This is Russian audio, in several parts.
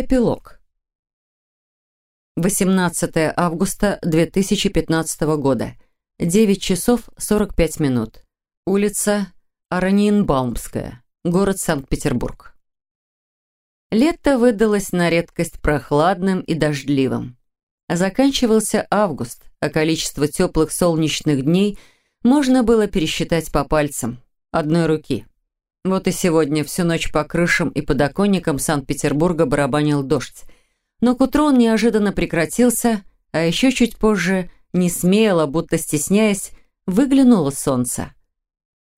Эпилог. 18 августа 2015 года. 9 часов 45 минут. Улица Араньенбаумская. Город Санкт-Петербург. Лето выдалось на редкость прохладным и дождливым. Заканчивался август, а количество теплых солнечных дней можно было пересчитать по пальцам одной руки. Вот и сегодня всю ночь по крышам и подоконникам Санкт-Петербурга барабанил дождь. Но к утру он неожиданно прекратился, а еще чуть позже, не смело, будто стесняясь, выглянуло солнце.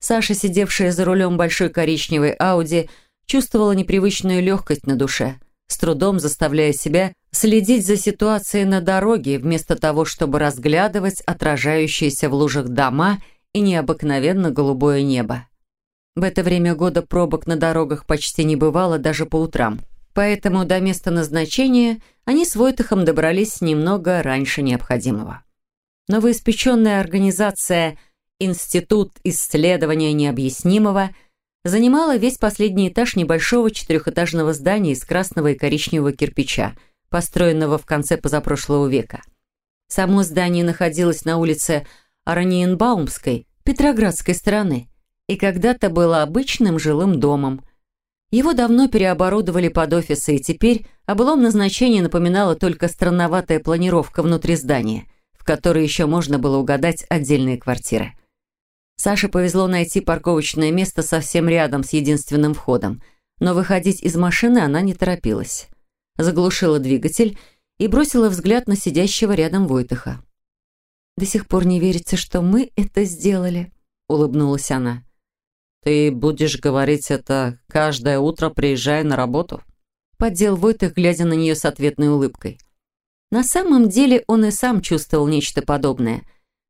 Саша, сидевшая за рулем большой коричневой Ауди, чувствовала непривычную легкость на душе, с трудом заставляя себя следить за ситуацией на дороге, вместо того, чтобы разглядывать отражающиеся в лужах дома и необыкновенно голубое небо. В это время года пробок на дорогах почти не бывало даже по утрам. Поэтому до места назначения они с Войтахом добрались немного раньше необходимого. Новоиспеченная организация «Институт исследования необъяснимого» занимала весь последний этаж небольшого четырехэтажного здания из красного и коричневого кирпича, построенного в конце позапрошлого века. Само здание находилось на улице Араниенбаумской, Петроградской стороны, и когда-то было обычным жилым домом. Его давно переоборудовали под офисы, и теперь о былом назначении напоминала только странноватая планировка внутри здания, в которой еще можно было угадать отдельные квартиры. Саше повезло найти парковочное место совсем рядом с единственным входом, но выходить из машины она не торопилась. Заглушила двигатель и бросила взгляд на сидящего рядом Войтыха. «До сих пор не верится, что мы это сделали», — улыбнулась она. «Ты будешь говорить это каждое утро, приезжая на работу?» Поддел Войтых, глядя на нее с ответной улыбкой. На самом деле он и сам чувствовал нечто подобное.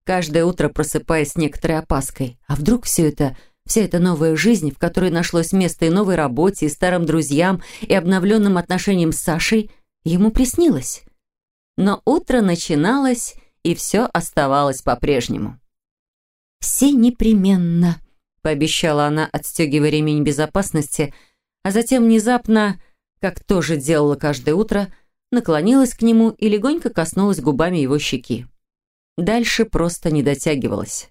Каждое утро просыпаясь с некоторой опаской. А вдруг все это, вся эта новая жизнь, в которой нашлось место и новой работе, и старым друзьям, и обновленным отношениям с Сашей, ему приснилось? Но утро начиналось, и все оставалось по-прежнему. «Все непременно», пообещала она, отстегивая ремень безопасности, а затем внезапно, как тоже делала каждое утро, наклонилась к нему и легонько коснулась губами его щеки. Дальше просто не дотягивалась.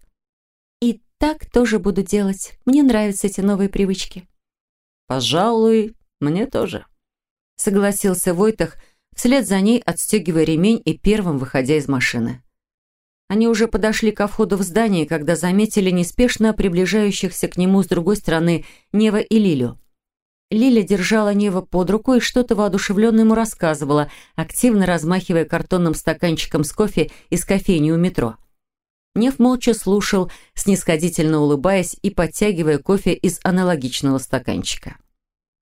«И так тоже буду делать. Мне нравятся эти новые привычки». «Пожалуй, мне тоже», — согласился Войтах, вслед за ней отстегивая ремень и первым выходя из машины. Они уже подошли ко входу в здание, когда заметили неспешно приближающихся к нему с другой стороны Нева и Лилю. Лиля держала Нева под руку и что-то воодушевленно ему рассказывала, активно размахивая картонным стаканчиком с кофе из кофейни у метро. Нев молча слушал, снисходительно улыбаясь и подтягивая кофе из аналогичного стаканчика.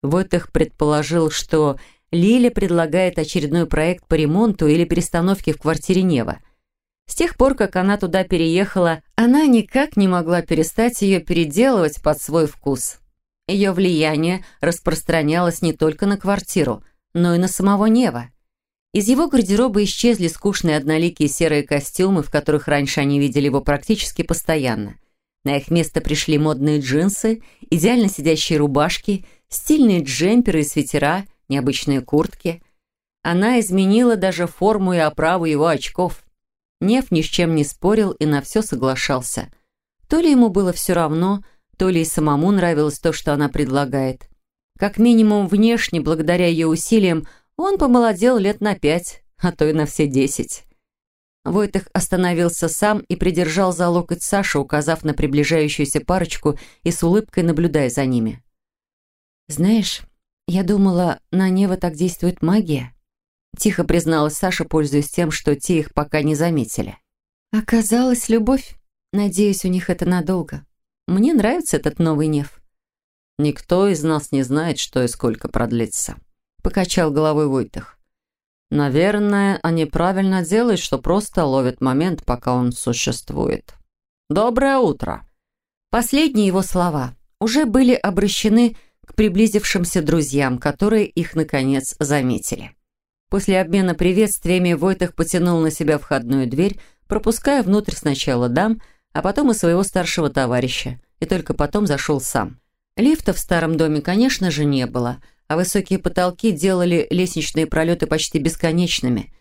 Войтых предположил, что Лиля предлагает очередной проект по ремонту или перестановке в квартире Нева – с тех пор, как она туда переехала, она никак не могла перестать ее переделывать под свой вкус. Ее влияние распространялось не только на квартиру, но и на самого Нева. Из его гардероба исчезли скучные одноликие серые костюмы, в которых раньше они видели его практически постоянно. На их место пришли модные джинсы, идеально сидящие рубашки, стильные джемперы и свитера, необычные куртки. Она изменила даже форму и оправу его очков – Нев ни с чем не спорил и на все соглашался. То ли ему было все равно, то ли и самому нравилось то, что она предлагает. Как минимум внешне, благодаря ее усилиям, он помолодел лет на пять, а то и на все десять. Войтых остановился сам и придержал за локоть Сашу, указав на приближающуюся парочку и с улыбкой наблюдая за ними. «Знаешь, я думала, на Нева так действует магия», Тихо призналась Саша, пользуясь тем, что те их пока не заметили. Оказалось, любовь. Надеюсь, у них это надолго. Мне нравится этот новый неф. Никто из нас не знает, что и сколько продлится. Покачал головой Войтых. Наверное, они правильно делают, что просто ловят момент, пока он существует. Доброе утро. Последние его слова уже были обращены к приблизившимся друзьям, которые их, наконец, заметили. После обмена приветствиями Войтах потянул на себя входную дверь, пропуская внутрь сначала дам, а потом и своего старшего товарища, и только потом зашел сам. Лифта в старом доме, конечно же, не было, а высокие потолки делали лестничные пролеты почти бесконечными.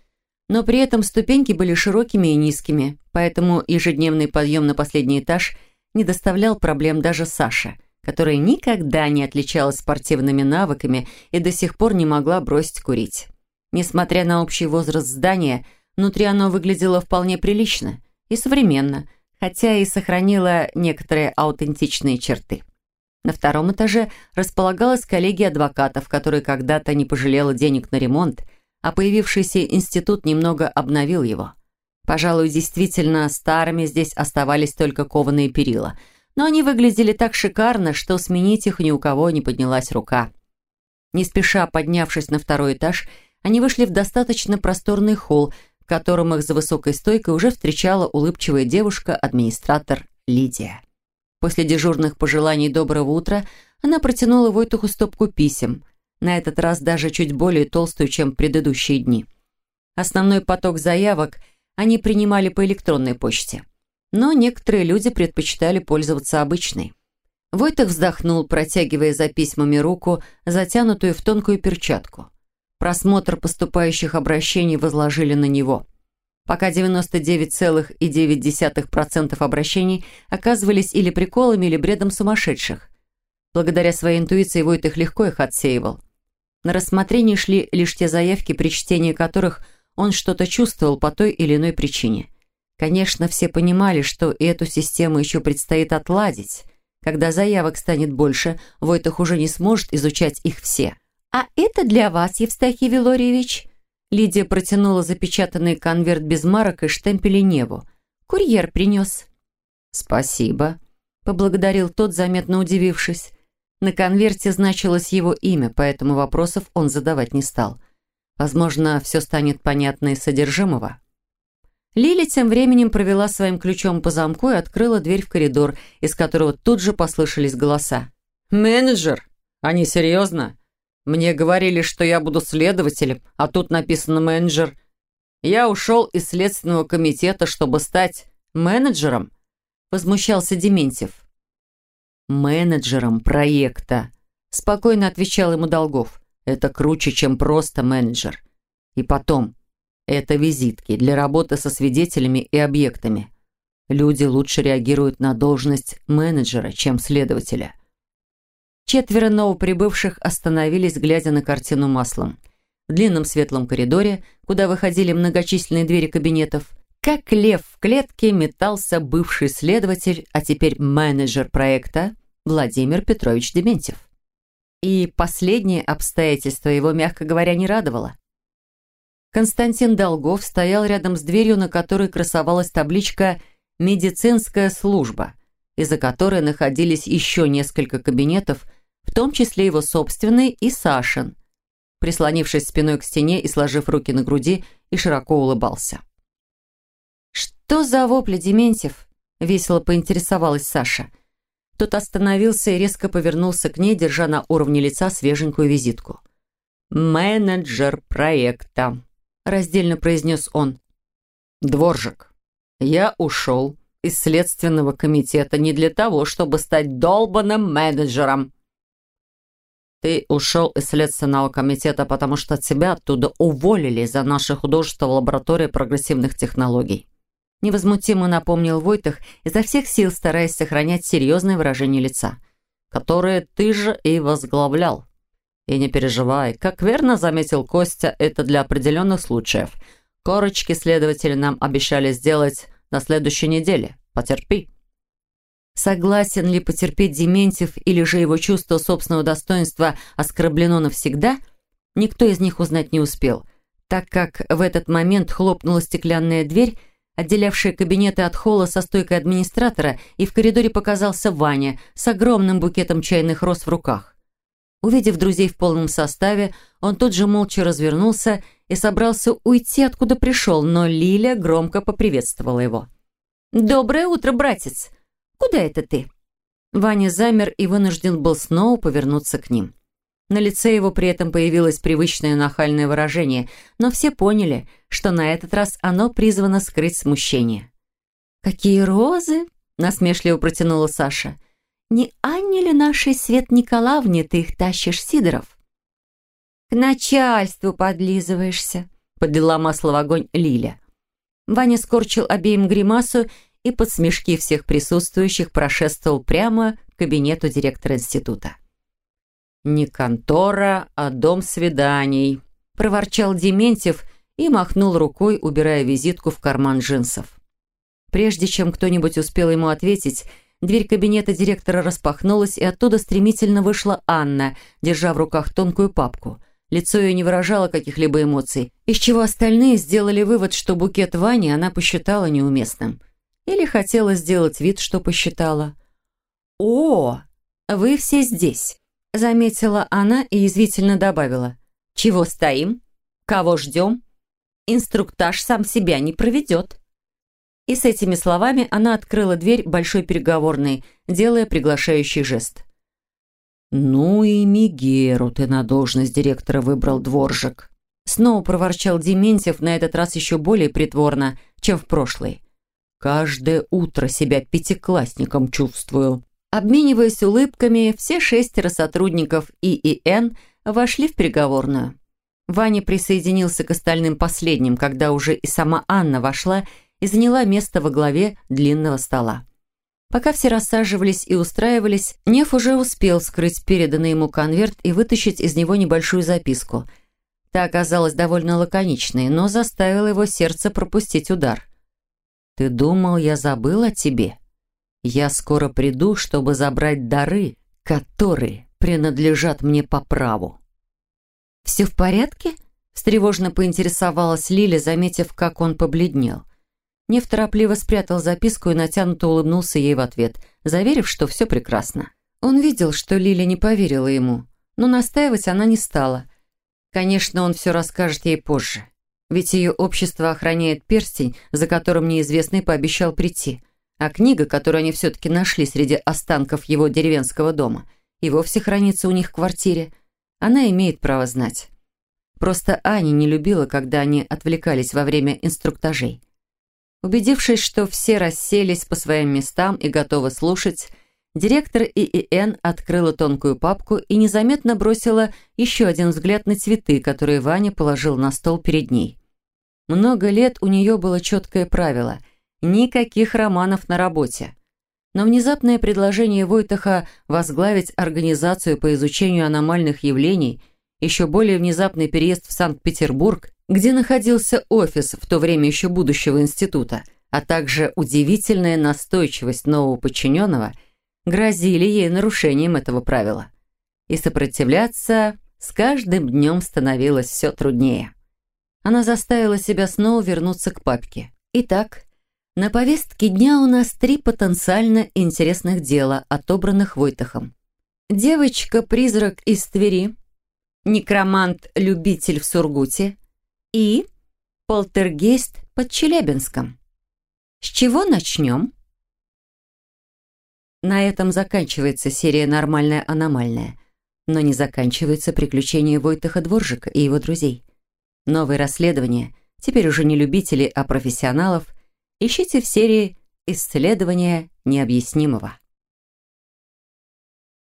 Но при этом ступеньки были широкими и низкими, поэтому ежедневный подъем на последний этаж не доставлял проблем даже Саше, которая никогда не отличалась спортивными навыками и до сих пор не могла бросить курить. Несмотря на общий возраст здания, внутри оно выглядело вполне прилично и современно, хотя и сохранило некоторые аутентичные черты. На втором этаже располагалась коллегия адвокатов, которая когда-то не пожалела денег на ремонт, а появившийся институт немного обновил его. Пожалуй, действительно, старыми здесь оставались только кованые перила, но они выглядели так шикарно, что сменить их ни у кого не поднялась рука. Не спеша поднявшись на второй этаж, они вышли в достаточно просторный холл, в котором их за высокой стойкой уже встречала улыбчивая девушка-администратор Лидия. После дежурных пожеланий доброго утра она протянула Войтуху стопку писем, на этот раз даже чуть более толстую, чем предыдущие дни. Основной поток заявок они принимали по электронной почте. Но некоторые люди предпочитали пользоваться обычной. Войтых вздохнул, протягивая за письмами руку, затянутую в тонкую перчатку. Просмотр поступающих обращений возложили на него – пока 99,9% обращений оказывались или приколами, или бредом сумасшедших. Благодаря своей интуиции Войт их легко их отсеивал. На рассмотрение шли лишь те заявки, при чтении которых он что-то чувствовал по той или иной причине. Конечно, все понимали, что и эту систему еще предстоит отладить. Когда заявок станет больше, Войтах уже не сможет изучать их все. «А это для вас, Евстахий Вилорьевич», Лидия протянула запечатанный конверт без марок и штемпелей Неву. «Курьер принес». «Спасибо», — поблагодарил тот, заметно удивившись. На конверте значилось его имя, поэтому вопросов он задавать не стал. Возможно, все станет понятно из содержимого. Лили тем временем провела своим ключом по замку и открыла дверь в коридор, из которого тут же послышались голоса. «Менеджер? Они серьезно? Мне говорили, что я буду следователем, а тут написано менеджер. Я ушел из следственного комитета, чтобы стать менеджером, возмущался Дементьев. Менеджером проекта, спокойно отвечал ему Долгов. Это круче, чем просто менеджер. И потом, это визитки для работы со свидетелями и объектами. Люди лучше реагируют на должность менеджера, чем следователя. Четверо новоприбывших остановились, глядя на картину маслом. В длинном светлом коридоре, куда выходили многочисленные двери кабинетов, как лев в клетке метался бывший следователь, а теперь менеджер проекта Владимир Петрович Дементьев. И последнее обстоятельство его, мягко говоря, не радовало. Константин Долгов стоял рядом с дверью, на которой красовалась табличка «Медицинская служба», из-за которой находились еще несколько кабинетов – в том числе его собственный и Сашин, прислонившись спиной к стене и сложив руки на груди, и широко улыбался. «Что за вопли, Дементьев?» — весело поинтересовалась Саша. Тот остановился и резко повернулся к ней, держа на уровне лица свеженькую визитку. «Менеджер проекта», — раздельно произнес он. «Дворжик, я ушел из следственного комитета не для того, чтобы стать долбанным менеджером», ты ушел из Следственного комитета, потому что тебя оттуда уволили за наше художество в лаборатории прогрессивных технологий. Невозмутимо напомнил Войтах, изо всех сил стараясь сохранять серьезное выражение лица, которое ты же и возглавлял. И не переживай, как верно заметил Костя, это для определенных случаев. Корочки следователи нам обещали сделать на следующей неделе. Потерпи. Согласен ли потерпеть Дементьев или же его чувство собственного достоинства оскорблено навсегда, никто из них узнать не успел, так как в этот момент хлопнула стеклянная дверь, отделявшая кабинеты от холла со стойкой администратора, и в коридоре показался Ваня с огромным букетом чайных роз в руках. Увидев друзей в полном составе, он тут же молча развернулся и собрался уйти, откуда пришел, но Лиля громко поприветствовала его. «Доброе утро, братец!» Куда это ты?» Ваня замер и вынужден был снова повернуться к ним. На лице его при этом появилось привычное нахальное выражение, но все поняли, что на этот раз оно призвано скрыть смущение. «Какие розы!» — насмешливо протянула Саша. «Не Анне ли нашей Свет Николаевне ты их тащишь, Сидоров?» «К начальству подлизываешься», — подлила масло в огонь Лиля. Ваня скорчил обеим гримасу и под смешки всех присутствующих прошествовал прямо к кабинету директора института. «Не контора, а дом свиданий», — проворчал Дементьев и махнул рукой, убирая визитку в карман джинсов. Прежде чем кто-нибудь успел ему ответить, дверь кабинета директора распахнулась, и оттуда стремительно вышла Анна, держа в руках тонкую папку. Лицо ее не выражало каких-либо эмоций, из чего остальные сделали вывод, что букет Вани она посчитала неуместным. Или хотела сделать вид, что посчитала. «О, вы все здесь», — заметила она и язвительно добавила. «Чего стоим? Кого ждем? Инструктаж сам себя не проведет». И с этими словами она открыла дверь большой переговорной, делая приглашающий жест. «Ну и Мигеру ты на должность директора выбрал, дворжик!» Снова проворчал Дементьев, на этот раз еще более притворно, чем в прошлый. «Каждое утро себя пятиклассником чувствую». Обмениваясь улыбками, все шестеро сотрудников ИИН вошли в переговорную. Ваня присоединился к остальным последним, когда уже и сама Анна вошла и заняла место во главе длинного стола. Пока все рассаживались и устраивались, Нев уже успел вскрыть переданный ему конверт и вытащить из него небольшую записку. Та оказалась довольно лаконичной, но заставила его сердце пропустить удар. «Ты думал, я забыл о тебе? Я скоро приду, чтобы забрать дары, которые принадлежат мне по праву». «Все в порядке?» – встревожно поинтересовалась Лиля, заметив, как он побледнел. Нев торопливо спрятал записку и натянуто улыбнулся ей в ответ, заверив, что все прекрасно. Он видел, что Лиля не поверила ему, но настаивать она не стала. Конечно, он все расскажет ей позже. Ведь ее общество охраняет перстень, за которым неизвестный пообещал прийти. А книга, которую они все-таки нашли среди останков его деревенского дома, и вовсе хранится у них в квартире. Она имеет право знать. Просто Аня не любила, когда они отвлекались во время инструктажей. Убедившись, что все расселись по своим местам и готовы слушать, директор ИИН открыла тонкую папку и незаметно бросила еще один взгляд на цветы, которые Ваня положил на стол перед ней. Много лет у нее было четкое правило – никаких романов на работе. Но внезапное предложение Войтаха возглавить организацию по изучению аномальных явлений, еще более внезапный переезд в Санкт-Петербург где находился офис в то время еще будущего института, а также удивительная настойчивость нового подчиненного, грозили ей нарушением этого правила. И сопротивляться с каждым днем становилось все труднее. Она заставила себя снова вернуться к папке. Итак, на повестке дня у нас три потенциально интересных дела, отобранных Войтахом. Девочка-призрак из Твери, некромант-любитель в Сургуте – и полтергейст под Челябинском. С чего начнем? На этом заканчивается серия «Нормальная аномальная», но не заканчивается приключение Войтаха Дворжика и его друзей. Новые расследования, теперь уже не любителей, а профессионалов, ищите в серии «Исследование необъяснимого».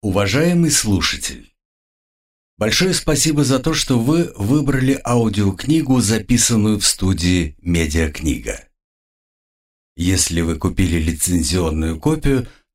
Уважаемый слушатель! Большое спасибо за то, что вы выбрали аудиокнигу, записанную в студии «Медиакнига». Если вы купили лицензионную копию,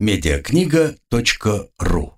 медиакнига.ру